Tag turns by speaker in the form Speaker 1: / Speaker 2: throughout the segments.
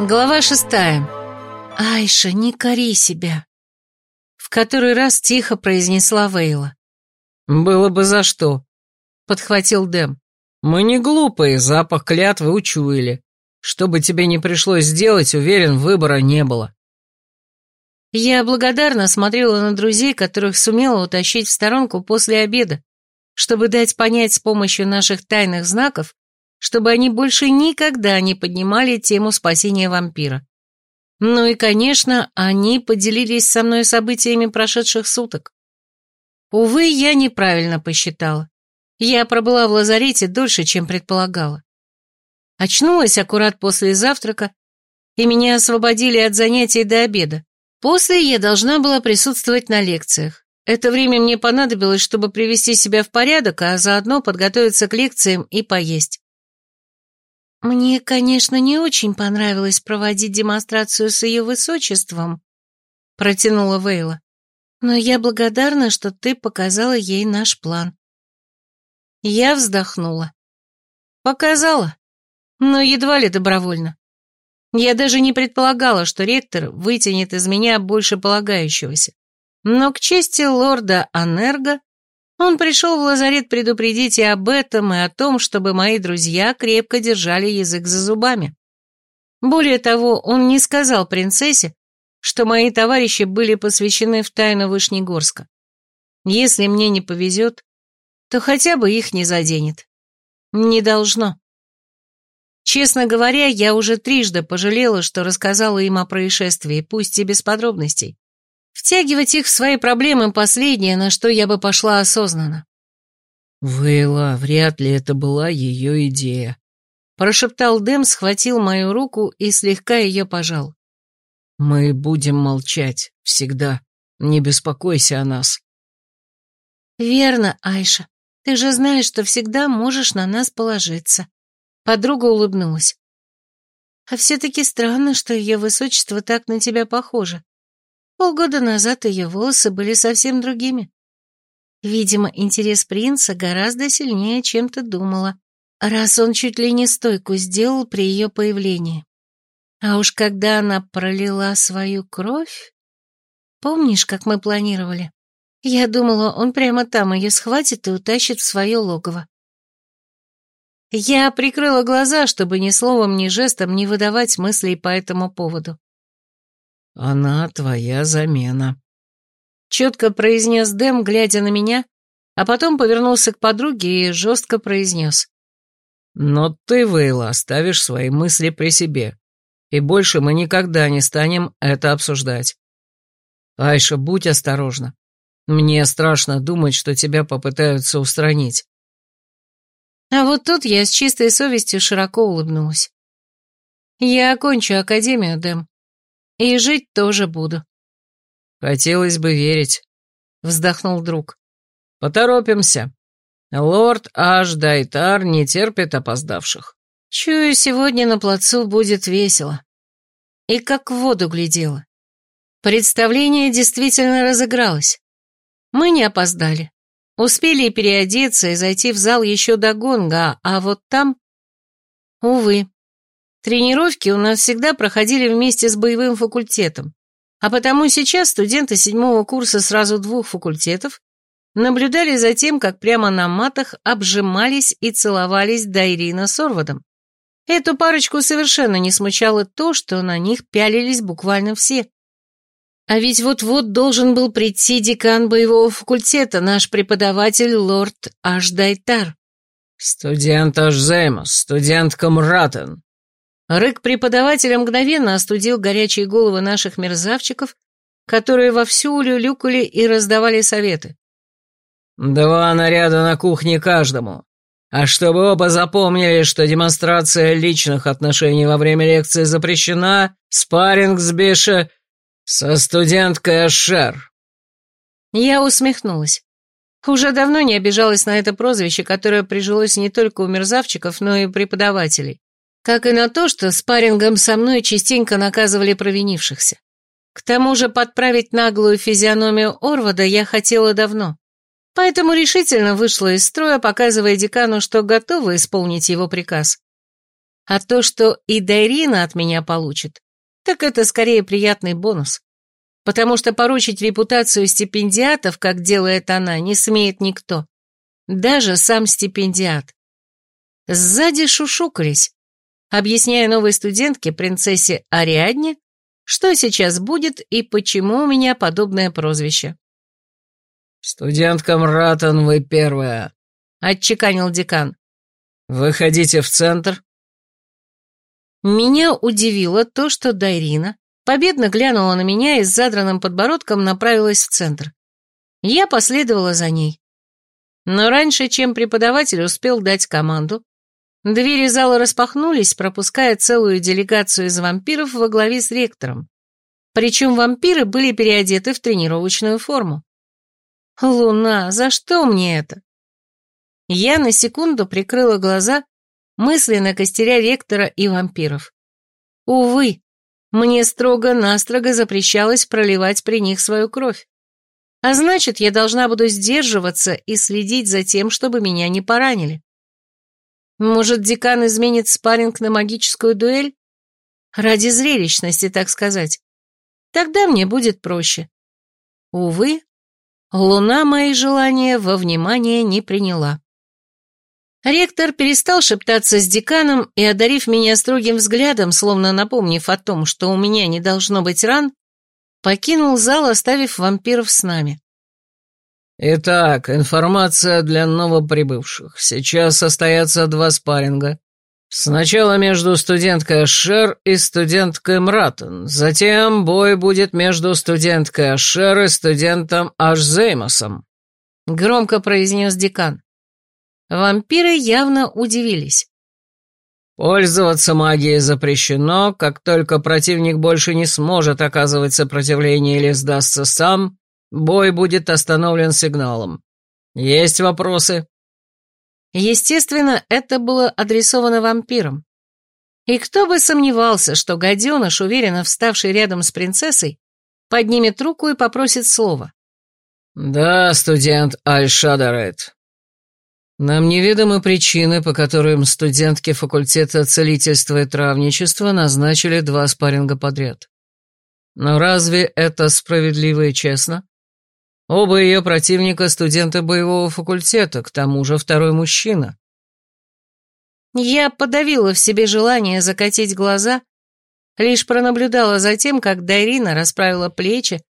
Speaker 1: Глава шестая. «Айша, не кори себя!» В который раз тихо произнесла Вейла.
Speaker 2: «Было бы за что», — подхватил Дэм. «Мы не глупые, запах клятвы учуяли. Что бы тебе не пришлось сделать, уверен, выбора не было».
Speaker 1: Я благодарно смотрела на друзей, которых сумела утащить в сторонку после обеда, чтобы дать понять с помощью наших тайных знаков, чтобы они больше никогда не поднимали тему спасения вампира. Ну и, конечно, они поделились со мной событиями прошедших суток. Увы, я неправильно посчитала. Я пробыла в лазарете дольше, чем предполагала. Очнулась аккурат после завтрака, и меня освободили от занятий до обеда. После я должна была присутствовать на лекциях. Это время мне понадобилось, чтобы привести себя в порядок, а заодно подготовиться к лекциям и поесть. «Мне, конечно, не очень понравилось проводить демонстрацию с ее высочеством», — протянула Вейла. «Но я благодарна, что ты показала ей наш план». Я вздохнула. «Показала, но едва ли добровольно. Я даже не предполагала, что ректор вытянет из меня больше полагающегося. Но к чести лорда Анерго он пришел в лазарет предупредить и об этом, и о том, чтобы мои друзья крепко держали язык за зубами. Более того, он не сказал принцессе, что мои товарищи были посвящены в тайну Вышнегорска. Если мне не повезет, то хотя бы их не заденет. Не должно. Честно говоря, я уже трижды пожалела, что рассказала им о происшествии, пусть и без подробностей. Втягивать их в свои проблемы – последнее, на что я бы пошла осознанно.
Speaker 2: «Вейла, вряд ли это была ее идея», – прошептал Дэм, схватил мою руку и слегка ее пожал. «Мы будем молчать, всегда. Не беспокойся о нас».
Speaker 1: «Верно, Айша. Ты же знаешь, что всегда можешь на нас положиться». Подруга улыбнулась. «А все-таки странно, что ее высочество так на тебя похоже. Полгода назад ее волосы были совсем другими. Видимо, интерес принца гораздо сильнее, чем ты думала, раз он чуть ли не стойку сделал при ее появлении. А уж когда она пролила свою кровь... Помнишь, как мы планировали? Я думала, он прямо там ее схватит и утащит в свое логово. Я прикрыла глаза, чтобы ни словом, ни жестом не выдавать мыслей по этому поводу.
Speaker 2: «Она твоя замена», —
Speaker 1: четко произнес Дэм, глядя на меня, а потом повернулся к подруге и жестко произнес.
Speaker 2: «Но ты, Вейла, оставишь свои мысли при себе, и больше мы никогда не станем это обсуждать. Айша, будь осторожна. Мне страшно думать, что тебя попытаются устранить».
Speaker 1: А вот тут я с чистой совестью широко улыбнулась. «Я окончу академию, Дэм. И жить тоже буду.
Speaker 2: Хотелось бы верить, вздохнул друг. Поторопимся. Лорд Аш Дайтар не терпит опоздавших.
Speaker 1: Чую, сегодня на плацу будет весело. И как в воду глядела. Представление действительно разыгралось. Мы не опоздали. Успели переодеться и зайти в зал еще до гонга, а вот там... Увы, Тренировки у нас всегда проходили вместе с боевым факультетом, а потому сейчас студенты седьмого курса сразу двух факультетов наблюдали за тем, как прямо на матах обжимались и целовались Дайрина с Орвадом. Эту парочку совершенно не смущало то, что на них пялились буквально все. А ведь вот-вот должен был прийти декан боевого факультета, наш преподаватель лорд Ашдайтар.
Speaker 2: «Студент Ашзеймос, студент Камратен»,
Speaker 1: Рык преподавателя мгновенно остудил горячие головы наших мерзавчиков, которые вовсю улюлюкали и раздавали советы.
Speaker 2: «Два наряда на кухне каждому. А чтобы оба запомнили, что демонстрация личных отношений во время лекции запрещена, спарринг с Биша со студенткой Ашер».
Speaker 1: Я усмехнулась. Уже давно не обижалась на это прозвище, которое прижилось не только у мерзавчиков, но и преподавателей как и на то, что спаррингом со мной частенько наказывали провинившихся. К тому же подправить наглую физиономию Орвада я хотела давно, поэтому решительно вышла из строя, показывая декану, что готова исполнить его приказ. А то, что и Дайрина от меня получит, так это скорее приятный бонус. Потому что поручить репутацию стипендиатов, как делает она, не смеет никто. Даже сам стипендиат. Сзади шушукались, объясняя новой студентке, принцессе Ариадне, что сейчас будет и почему у меня подобное прозвище.
Speaker 2: «Студентка Мратон, вы первая», —
Speaker 1: отчеканил декан.
Speaker 2: «Выходите в центр».
Speaker 1: Меня удивило то, что Дайрина победно глянула на меня и с задранным подбородком направилась в центр. Я последовала за ней. Но раньше, чем преподаватель успел дать команду, двери зала распахнулись, пропуская целую делегацию из вампиров во главе с ректором. Причем вампиры были переодеты в тренировочную форму. «Луна, за что мне это?» Я на секунду прикрыла глаза, мысленно костеря ректора и вампиров. Увы, мне строго-настрого запрещалось проливать при них свою кровь. А значит, я должна буду сдерживаться и следить за тем, чтобы меня не поранили. Может, декан изменит спарринг на магическую дуэль? Ради зрелищности, так сказать. Тогда мне будет проще. Увы, луна мои желания во внимание не приняла. Ректор перестал шептаться с деканом и, одарив меня строгим взглядом, словно напомнив о том, что у меня не должно быть ран, покинул зал, оставив вампиров с нами.
Speaker 2: «Итак, информация для новоприбывших. Сейчас состоятся два спарринга. Сначала между студенткой Ашер и студенткой Мратон, затем бой будет между студенткой Ашер и студентом Ашзеймосом», —
Speaker 1: громко произнес декан. Вампиры явно удивились.
Speaker 2: Пользоваться магией запрещено, как только противник больше не сможет оказывать сопротивление или сдастся сам, бой будет остановлен сигналом. Есть вопросы?
Speaker 1: Естественно, это было адресовано вампирам. И кто бы сомневался, что гаденыш, уверенно вставший рядом с принцессой, поднимет руку и попросит слова.
Speaker 2: «Да, студент Аль-Шадарет, нам неведомы причины, по которым студентки факультета целительства и травничества назначили два спарринга подряд. Но разве это справедливо и честно? Оба ее противника студенты боевого факультета, к тому же второй мужчина.
Speaker 1: Я подавила в себе желание закатить глаза, лишь пронаблюдала за тем, как Дайрина расправила плечи,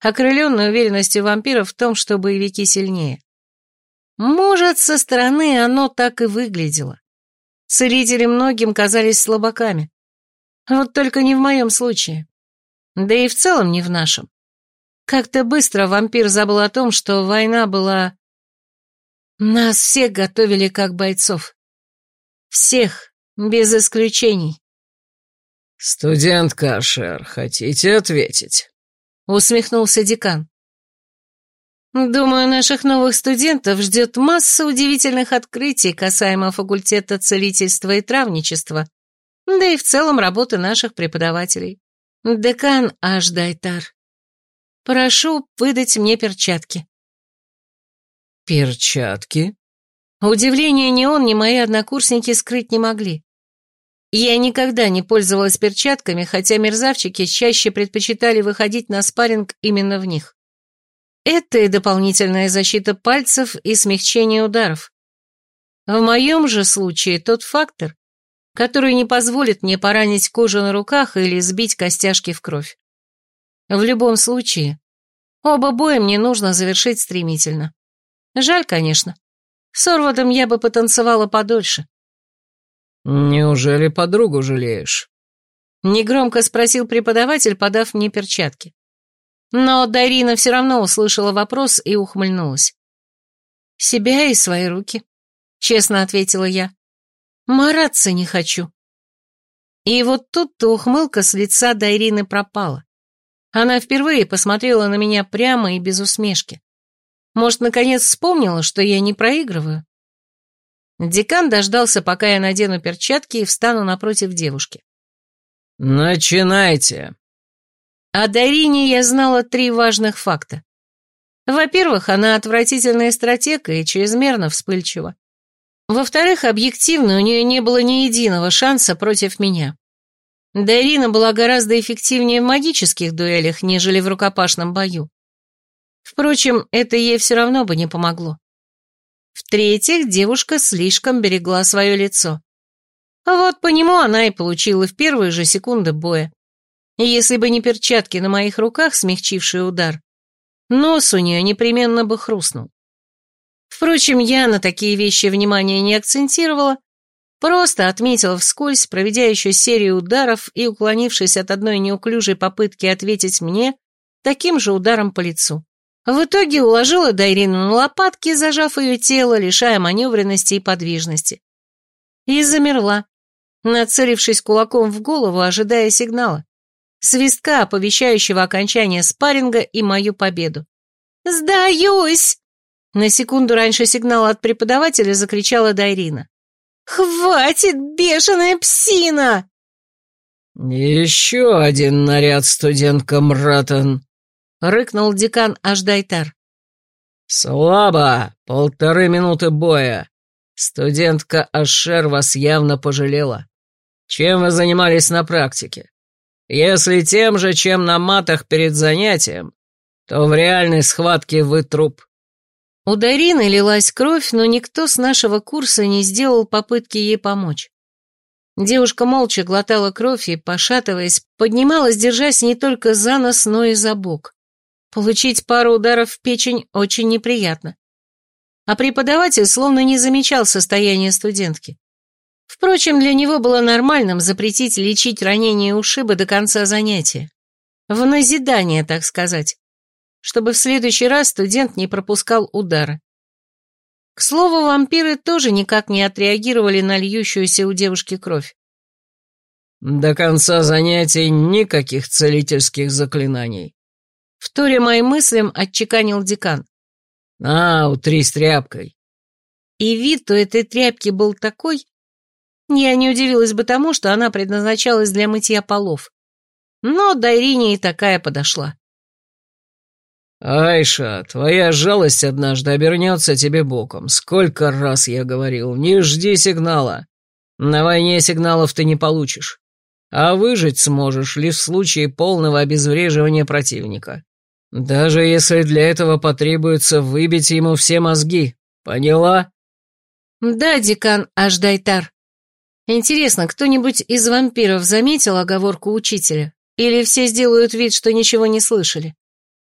Speaker 1: окрыленной уверенностью вампира в том, что боевики сильнее. Может, со стороны оно так и выглядело. Целители многим казались слабаками. Вот только не в моем случае. Да и в целом не в нашем. Как-то быстро вампир забыл о том, что война была... Нас всех готовили как бойцов. Всех, без исключений.
Speaker 2: «Студент Кашер, хотите ответить?»
Speaker 1: Усмехнулся декан. Думаю, наших новых студентов ждет масса удивительных открытий касаемо факультета целительства и травничества, да и в целом работы наших преподавателей. Декан Аждайтар, прошу выдать мне перчатки.
Speaker 2: Перчатки?
Speaker 1: Удивление ни он, ни мои однокурсники скрыть не могли. Я никогда не пользовалась перчатками, хотя мерзавчики чаще предпочитали выходить на спарринг именно в них. Это и дополнительная защита пальцев и смягчение ударов. В моем же случае тот фактор, который не позволит мне поранить кожу на руках или сбить костяшки в кровь. В любом случае, оба боя мне нужно завершить стремительно. Жаль, конечно. С Орвадом я бы потанцевала подольше.
Speaker 2: «Неужели подругу жалеешь?»
Speaker 1: Негромко спросил преподаватель, подав мне перчатки. Но Дарина все равно услышала вопрос и ухмыльнулась. «Себя и свои руки», — честно ответила я. «Мараться не хочу». И вот тут-то ухмылка с лица Дайрины пропала. Она впервые посмотрела на меня прямо и без усмешки. Может, наконец вспомнила, что я не проигрываю? Декан дождался, пока я надену перчатки и встану напротив девушки.
Speaker 2: «Начинайте»,
Speaker 1: о Дарине я знала три важных факта. Во-первых, она отвратительная стратега и чрезмерно вспыльчива. Во-вторых, объективно у нее не было ни единого шанса против меня. Дайрина была гораздо эффективнее в магических дуэлях, нежели в рукопашном бою. Впрочем, это ей все равно бы не помогло. В-третьих, девушка слишком берегла свое лицо. Вот по нему она и получила в первые же секунды боя. Если бы не перчатки на моих руках, смягчившие удар, нос у нее непременно бы хрустнул. Впрочем, я на такие вещи внимания не акцентировала, просто отметила вскользь, проведя еще серию ударов и уклонившись от одной неуклюжей попытки ответить мне таким же ударом по лицу. В итоге уложила Дайрину на лопатки, зажав ее тело, лишая маневренности и подвижности. И замерла, нацелившись кулаком в голову, ожидая сигнала. Свистка, оповещающего окончание спарринга и мою победу. «Сдаюсь!» На секунду раньше сигнала от преподавателя закричала Дайрина. «Хватит, бешеная псина!»
Speaker 2: «Еще один наряд, студентка Мратон!» — рыкнул декан Аждайтар. «Слабо! Полторы минуты боя. Студентка Ашер вас явно пожалела. Чем вы занимались на практике? Если тем же, чем на матах перед занятием, то в реальной схватке вы труп».
Speaker 1: У Дарины лилась кровь, но никто с нашего курса не сделал попытки ей помочь. Девушка молча глотала кровь и, пошатываясь, поднималась, держась не только за нос, но и за бок. Получить пару ударов в печень очень неприятно. А преподаватель словно не замечал состояние студентки. Впрочем, для него было нормальным запретить лечить ранения и ушибы до конца занятия. В назидание, так сказать чтобы в следующий раз студент не пропускал удары. К слову, вампиры тоже никак не отреагировали на льющуюся у девушки кровь.
Speaker 2: «До конца занятий никаких целительских заклинаний», —
Speaker 1: вторя моим мыслям отчеканил декан.
Speaker 2: «А, утри с тряпкой».
Speaker 1: И вид у этой тряпки был такой... Я не удивилась бы тому, что она предназначалась для мытья полов. Но Дайрине и такая подошла.
Speaker 2: «Айша, твоя жалость однажды обернется тебе боком. Сколько раз я говорил, не жди сигнала. На войне сигналов ты не получишь. А выжить сможешь лишь в случае полного обезвреживания противника. Даже если для этого потребуется выбить ему все мозги. Поняла?»
Speaker 1: «Да, декан Аждайтар. Интересно, кто-нибудь из вампиров заметил оговорку учителя? Или все сделают вид, что ничего не слышали?»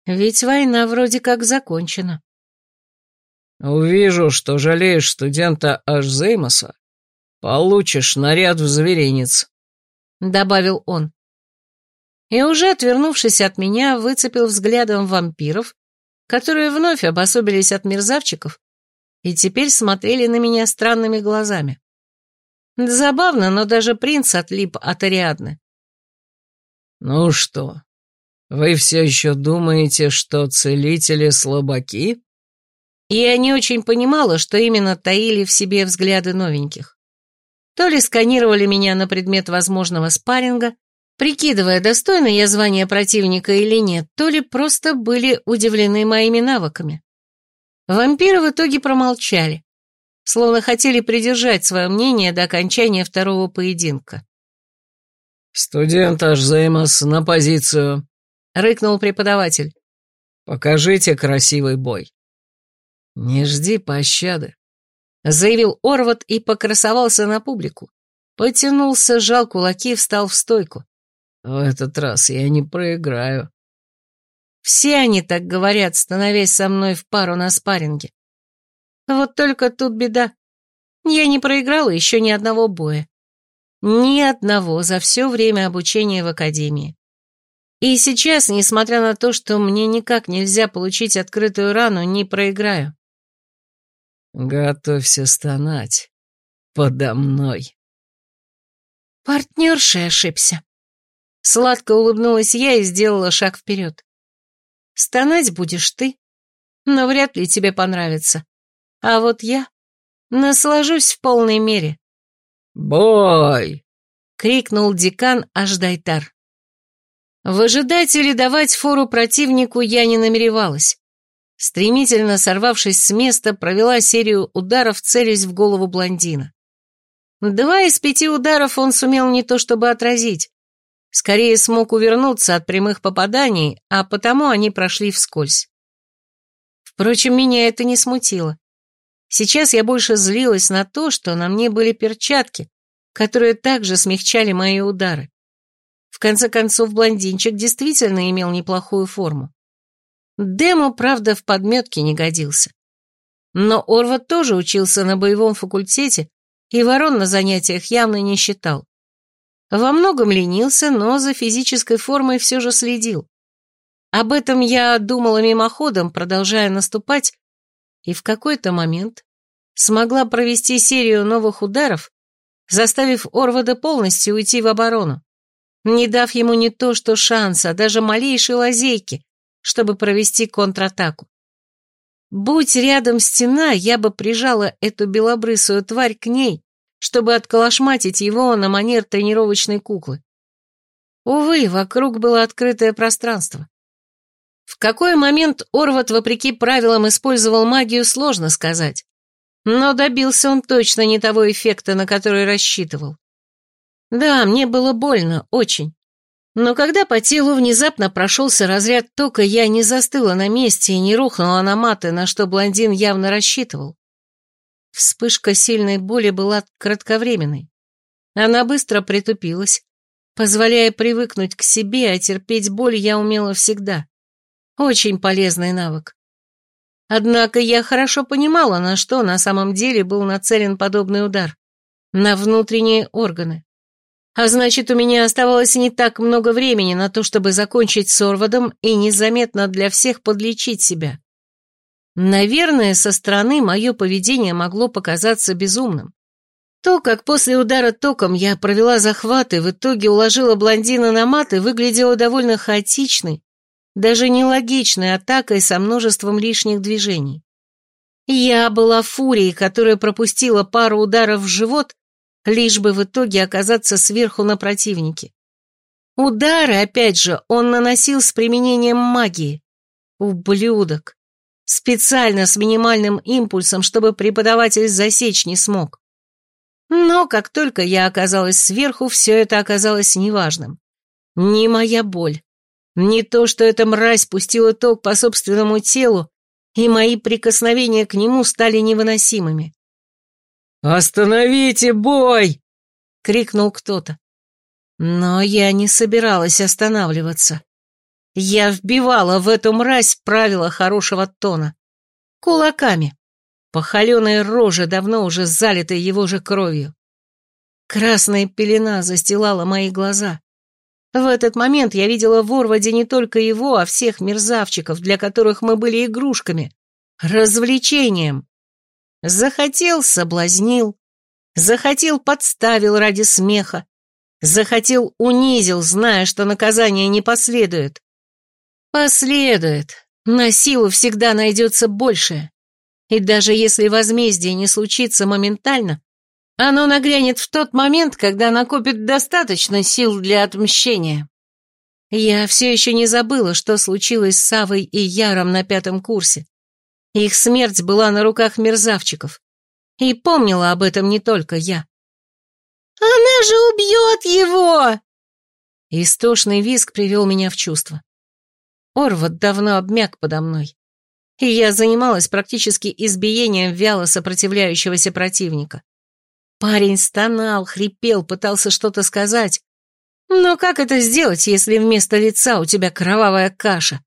Speaker 1: Ведь война вроде как закончена.
Speaker 2: Увижу, что жалеешь студента Ашзеймоса, получишь наряд в зверинец,
Speaker 1: добавил он. И уже отвернувшись от меня, выцепил взглядом вампиров, которые вновь обособились от мерзавчиков и теперь смотрели на меня странными глазами. Забавно, но даже принц отлип от Ариадны.
Speaker 2: «Ну что, вы все еще думаете, что целители слабаки?
Speaker 1: Я не очень понимала, что именно таили в себе взгляды новеньких. То ли сканировали меня на предмет возможного спарринга, прикидывая, достойна я звания противника или нет, то ли просто были удивлены моими навыками. Вампиры в итоге промолчали, словно хотели придержать свое мнение до окончания второго поединка.
Speaker 2: «Студент Ашзеймос на позицию»,
Speaker 1: рыкнул преподаватель.
Speaker 2: «Покажите красивый бой». «Не жди пощады», — заявил Орват и покрасовался на публику. Потянулся, сжал кулаки, встал в стойку. «В этот раз я не проиграю».
Speaker 1: Все они так говорят, становясь со мной в пару на спарринге. Вот только тут беда. Я не проиграла еще ни одного боя. Ни одного за все время обучения в академии. И сейчас, несмотря на то, что мне никак нельзя получить открытую рану, не проиграю. Готовься стонать подо мной. Партнерша ошибся. Сладко улыбнулась я и сделала шаг вперед. Стонать будешь ты, но вряд ли тебе понравится. А вот я наслажусь в полной мере. «Бой!» — крикнул декан Аждайтар. Выжидать или давать фору противнику я не намеревалась. Стремительно сорвавшись с места, провела серию ударов, целясь в голову блондина. Два из пяти ударов он сумел не то чтобы отразить, скорее смог увернуться от прямых попаданий, а потому они прошли вскользь. Впрочем, меня это не смутило. Сейчас я больше злилась на то, что на мне были перчатки, которые также смягчали мои удары. В конце концов, блондинчик действительно имел неплохую форму. Дему, правда, в подметке не годился. Но Орват тоже учился на боевом факультете и ворон на занятиях явно не считал. Во многом ленился, но за физической формой все же следил. Об этом я думала мимоходом, продолжая наступать, и в какой-то момент смогла провести серию новых ударов, заставив Орвада полностью уйти в оборону, не дав ему не то что шанса, а даже малейшей лазейки, чтобы провести контратаку. Будь рядом стена, я бы прижала эту белобрысую тварь к ней, чтобы отколошматить его на манер тренировочной куклы. Увы, вокруг было открытое пространство. В какой момент Орват, вопреки правилам, использовал магию, сложно сказать. Но добился он точно не того эффекта, на который рассчитывал. Да, мне было больно, очень. Но когда по телу внезапно прошелся разряд тока, я не застыла на месте и не рухнула на маты, на что блондин явно рассчитывал. Вспышка сильной боли была кратковременной. Она быстро притупилась, позволяя привыкнуть к себе, а терпеть боль я умела всегда. Очень полезный навык. Однако я хорошо понимала, на что на самом деле был нацелен подобный удар. На внутренние органы. А значит, у меня оставалось не так много времени на то, чтобы закончить с Орвадом и незаметно для всех подлечить себя. Наверное, со стороны мое поведение могло показаться безумным. То, как после удара током я провела захват и в итоге уложила блондина на маты, выглядело довольно хаотичной даже нелогичной атакой со множеством лишних движений. Я была фурией, которая пропустила пару ударов в живот, лишь бы в итоге оказаться сверху на противнике. Удары, опять же, он наносил с применением магии. Ублюдок. Специально с минимальным импульсом, чтобы преподаватель засечь не смог. Но как только я оказалась сверху, все это оказалось неважным. Не моя боль, не то, что эта мразь пустила ток по собственному телу, и мои прикосновения к нему стали невыносимыми.
Speaker 2: «Остановите бой!» — крикнул кто-то.
Speaker 1: Но я не собиралась останавливаться. Я вбивала в эту мразь правила хорошего тона. Кулаками. По холеной давно уже залитой его же кровью. Красная пелена застилала мои глаза. В этот момент я видела в Орваде не только его, а всех мерзавчиков, для которых мы были игрушками, развлечением. Захотел — соблазнил, захотел — подставил ради смеха, захотел — унизил, зная, что наказание не последует. Последует, на силу всегда найдется большее. И даже если возмездие не случится моментально, оно нагрянет в тот момент, когда накопит достаточно сил для отмщения. Я все еще не забыла, что случилось с Савой и Яром на пятом курсе. Их смерть была на руках мерзавчиков. И помнила об этом не только я.
Speaker 3: «Она же убьет его!»
Speaker 1: Истошный визг привел меня в чувство. Орват давно обмяк подо мной, и я занималась практически избиением вяло сопротивляющегося противника. Парень стонал, хрипел, пытался что-то сказать. Но как это сделать, если вместо лица у тебя кровавая каша?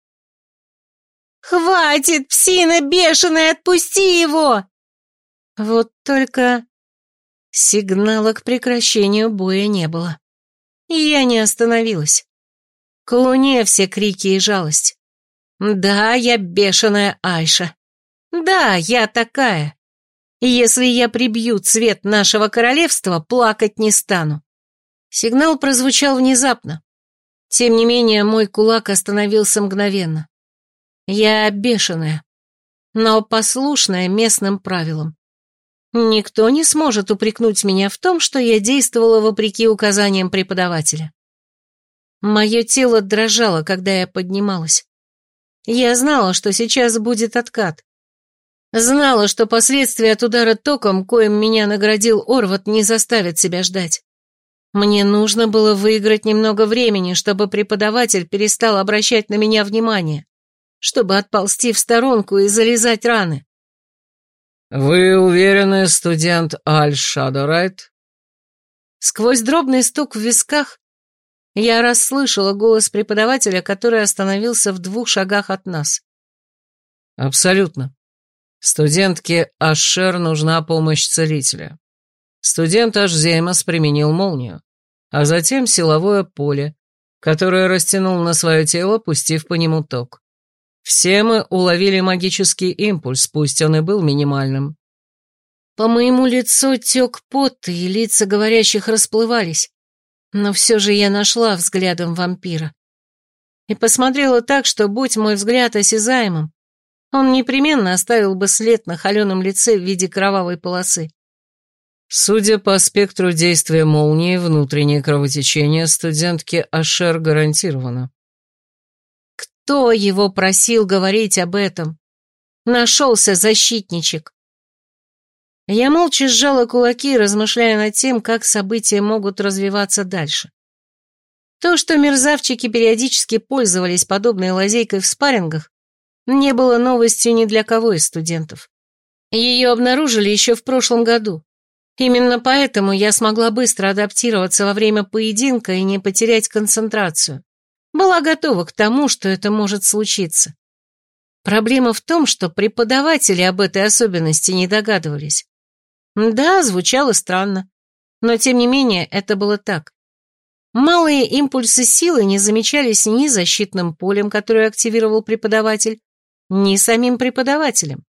Speaker 3: «Хватит, псина бешеная, отпусти его!»
Speaker 1: Вот только сигнала к прекращению боя не было. Я не остановилась. К луне все крики и жалость. Да, я бешеная Айша. Да, я такая. Если я прибью цвет нашего королевства, плакать не стану. Сигнал прозвучал внезапно. Тем не менее, мой кулак остановился мгновенно. Я бешеная, но послушная местным правилам. Никто не сможет упрекнуть меня в том, что я действовала вопреки указаниям преподавателя. Мое тело дрожало, когда я поднималась. Я знала, что сейчас будет откат. Знала, что последствия от удара током, коим меня наградил Орват, не заставят себя ждать. Мне нужно было выиграть немного времени, чтобы преподаватель перестал обращать на меня внимание, чтобы отползти в сторонку и залезать раны.
Speaker 2: «Вы уверены, студент Аль Шадорайт?»
Speaker 1: Сквозь дробный стук в висках я расслышала голос преподавателя, который остановился в двух шагах от нас.
Speaker 2: «Абсолютно. Студентке Ашер нужна помощь целителя. Студент Ашзеймас применил молнию, а затем силовое поле, которое растянул на свое тело, пустив по нему ток. Все мы уловили магический импульс, пусть он и был минимальным.
Speaker 1: По моему лицу тек пот, и лица говорящих расплывались. Но все же я нашла взглядом вампира. И посмотрела так, что, будь мой взгляд осязаемым, он непременно оставил бы след на холеном лице в виде кровавой полосы.
Speaker 2: Судя по спектру действия молнии, внутреннее кровотечение студентки Ашер гарантировано.
Speaker 1: Кто его просил говорить об этом? Нашелся защитничек. Я молча сжала кулаки, размышляя над тем, как события могут развиваться дальше. То, что мерзавчики периодически пользовались подобной лазейкой в спаррингах, не было новостью ни для кого из студентов. Ее обнаружили еще в прошлом году. Именно поэтому я смогла быстро адаптироваться во время поединка и не потерять концентрацию. Была готова к тому, что это может случиться. Проблема в том, что преподаватели об этой особенности не догадывались. Да, звучало странно, но тем не менее это было так. Малые импульсы силы не замечались ни защитным полем, которое активировал преподаватель, ни самим преподавателем.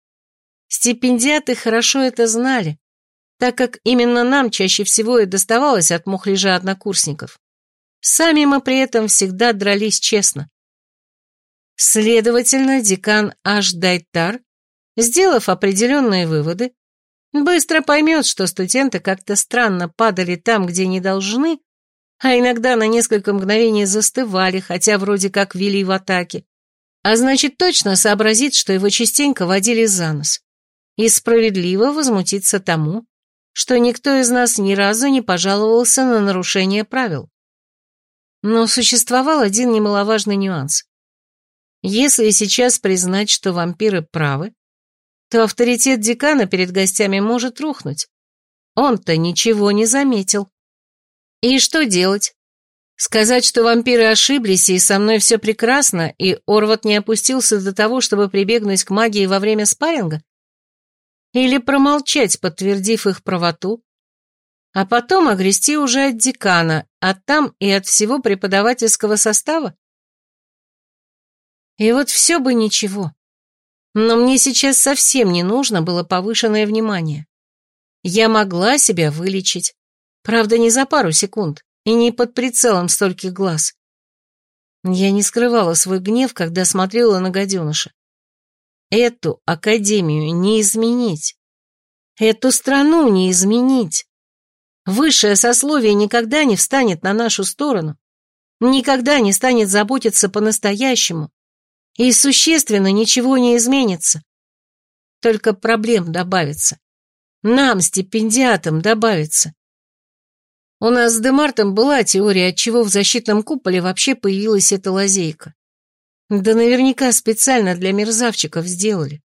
Speaker 1: Стипендиаты хорошо это знали, так как именно нам чаще всего и доставалось от мухляжа однокурсников. Сами мы при этом всегда дрались честно. Следовательно, декан Аш Дайтар, сделав определенные выводы, Быстро поймет, что студенты как-то странно падали там, где не должны, а иногда на несколько мгновений застывали, хотя вроде как вели в атаке. А значит, точно сообразит, что его частенько водили за нос. И справедливо возмутиться тому, что никто из нас ни разу не пожаловался на нарушение правил. Но существовал один немаловажный нюанс. Если сейчас признать, что вампиры правы, то авторитет декана перед гостями может рухнуть. Он-то ничего не заметил. И что делать? Сказать, что вампиры ошиблись, и со мной все прекрасно, и Орват не опустился до того, чтобы прибегнуть к магии во время спарринга? Или промолчать, подтвердив их правоту, а потом огрести уже от декана, а там и от всего преподавательского состава? И вот все бы ничего. Но мне сейчас совсем не нужно было повышенное внимание. Я могла себя вылечить. Правда, не за пару секунд и не под прицелом стольких глаз. Я не скрывала свой гнев, когда смотрела на гаденыша. Эту академию не изменить. Эту страну не изменить. Высшее сословие никогда не встанет на нашу сторону, никогда не станет заботиться по-настоящему, и существенно ничего не изменится. Только проблем добавится. Нам, стипендиатам, добавится. У нас с Демартом была теория, от чего в защитном куполе вообще появилась эта лазейка. Да наверняка специально для мерзавчиков сделали.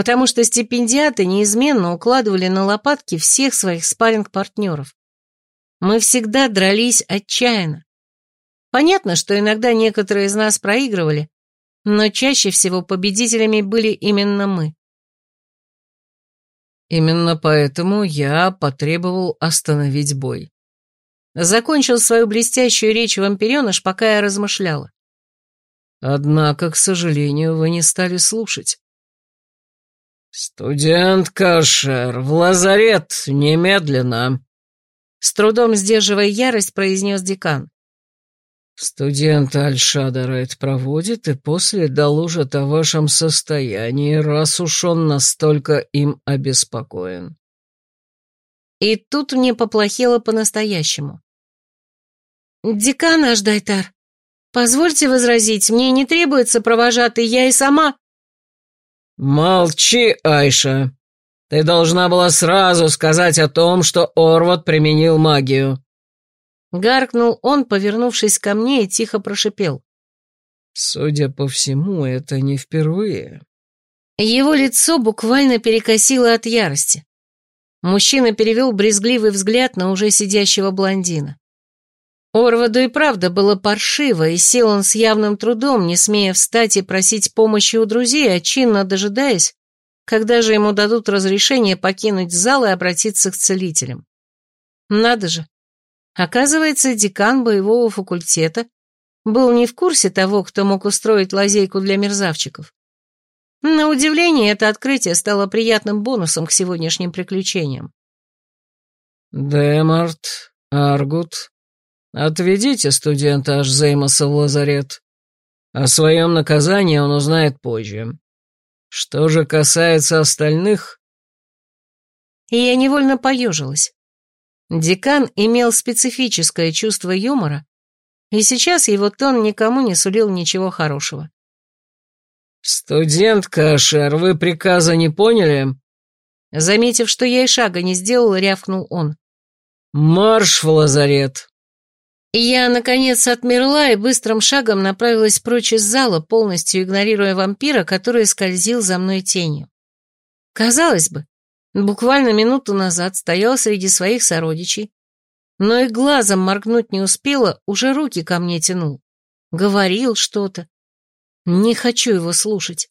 Speaker 1: Потому что стипендиаты неизменно укладывали на лопатки всех своих спарринг-партнеров. Мы всегда дрались отчаянно. Понятно, что иногда некоторые из нас проигрывали, но чаще всего победителями были именно мы.
Speaker 2: Именно поэтому я потребовал остановить бой.
Speaker 1: Закончил свою блестящую речь вампиреныш, пока я размышляла.
Speaker 2: Однако, к сожалению, вы не стали слушать.
Speaker 4: «Студент Кашер, в лазарет, немедленно!»
Speaker 1: С трудом сдерживая ярость, произнес декан.
Speaker 2: Студент Альшадарайт проводит и после доложит о вашем состоянии, раз уж он настолько им обеспокоен.
Speaker 1: И тут мне поплохело по-настоящему. «Декан Аждайтар, Позвольте возразить, мне не требуется провожатый, я и сама...»
Speaker 2: «Молчи, Айша. Ты должна была сразу сказать о том, что Орвот применил магию».
Speaker 1: Гаркнул он, повернувшись ко мне и тихо прошипел.
Speaker 2: «Судя по всему, это не впервые».
Speaker 1: Его лицо буквально перекосило от ярости. Мужчина перевел брезгливый взгляд на уже сидящего блондина. Орваду и правда было паршиво, и сел он с явным трудом, не смея встать и просить помощи у друзей, а чинно дожидаясь, когда же ему дадут разрешение покинуть зал и обратиться к целителям. Надо же. Оказывается, декан боевого факультета был не в курсе того, кто мог устроить лазейку для мерзавчиков. На удивление, это открытие стало приятным бонусом к сегодняшним приключениям.
Speaker 2: «Демарт, Аргут, отведите студента Ашзеймаса в лазарет. О своем наказании он узнает позже. Что же касается остальных...»
Speaker 1: И я невольно поежилась. Декан имел специфическое чувство юмора, и сейчас его тон никому не сулил ничего хорошего.
Speaker 2: «Студент Кашер, вы приказа не поняли?»
Speaker 1: Заметив, что я и шага не сделал, рявкнул он.
Speaker 2: «Марш в лазарет!»
Speaker 1: Я, наконец, отмерла и быстрым шагом направилась прочь из зала, полностью игнорируя вампира, который скользил за мной тенью. Казалось бы, буквально минуту назад стоял среди своих сородичей, но и глазом моргнуть не успела, уже руки ко мне тянул. Говорил что-то, не хочу его слушать.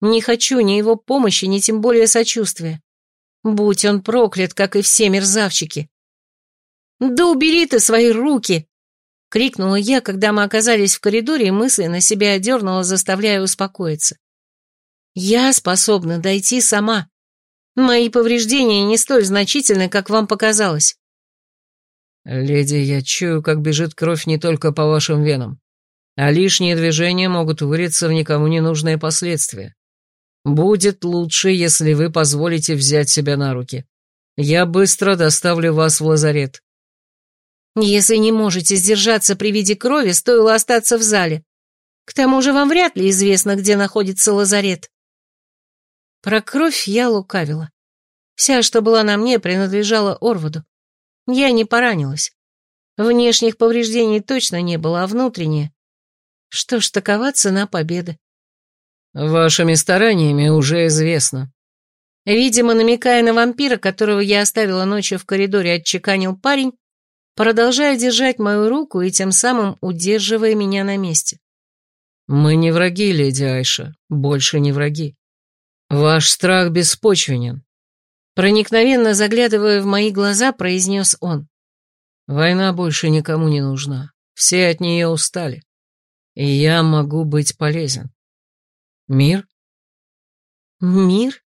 Speaker 1: Не хочу ни его помощи, ни тем более сочувствия. Будь он проклят, как и все мерзавчики. «Да убери ты свои руки!» — крикнула я, когда мы оказались в коридоре и мысленно себя одернула, заставляя успокоиться. «Я способна дойти сама. Мои повреждения не столь значительны, как вам показалось».
Speaker 2: «Леди, я чую, как бежит кровь не только по вашим венам а лишние движения могут вылиться в никому не нужные последствия. Будет лучше, если вы позволите взять себя на руки. Я быстро доставлю вас в лазарет.
Speaker 1: Если не можете сдержаться при виде крови, стоило остаться в зале. К тому же вам вряд ли известно, где находится лазарет. Про кровь я лукавила. Вся, что была на мне, принадлежала Орвуду. Я не поранилась. Внешних повреждений точно не было, а внутренние что ж, такова цена победы.
Speaker 2: Вашими стараниями уже известно.
Speaker 1: Видимо, намекая на вампира, которого я оставила ночью в коридоре, отчеканил парень, продолжая держать мою руку и тем самым удерживая меня на месте.
Speaker 2: Мы не враги, леди Айша, больше не враги. Ваш страх беспочвенен.
Speaker 1: Проникновенно заглядывая в мои глаза, произнес он.
Speaker 2: Война больше никому не нужна. Все от нее устали и я могу быть полезен. Мир?
Speaker 1: Мир?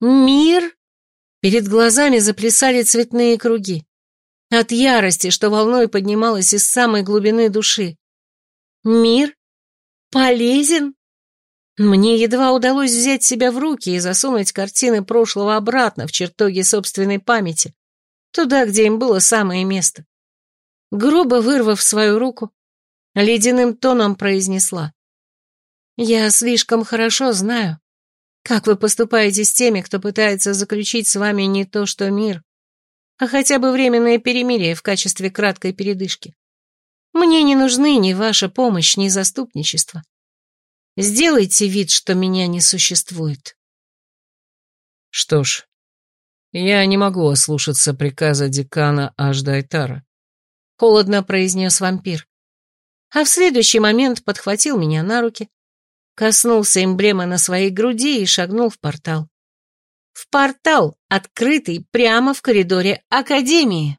Speaker 1: Мир? Перед глазами заплясали цветные круги. От ярости, что волной поднималась из самой глубины души. Мир? Полезен? Мне едва удалось взять себя в руки и засунуть картины прошлого обратно в чертоги собственной памяти, туда, где им было самое место. Грубо вырвав свою руку, ледяным тоном произнесла. «Я слишком хорошо знаю, как вы поступаете с теми, кто пытается заключить с вами не то что мир, а хотя бы временное перемирие в качестве краткой передышки. Мне не нужны ни ваша помощь, ни заступничество. Сделайте вид, что меня не существует».
Speaker 2: «Что ж, я не могу ослушаться приказа декана Аждайтара», —
Speaker 1: холодно произнес вампир а в следующий момент подхватил меня на руки, коснулся эмблемы на своей груди и шагнул в портал. В портал, открытый прямо в коридоре Академии.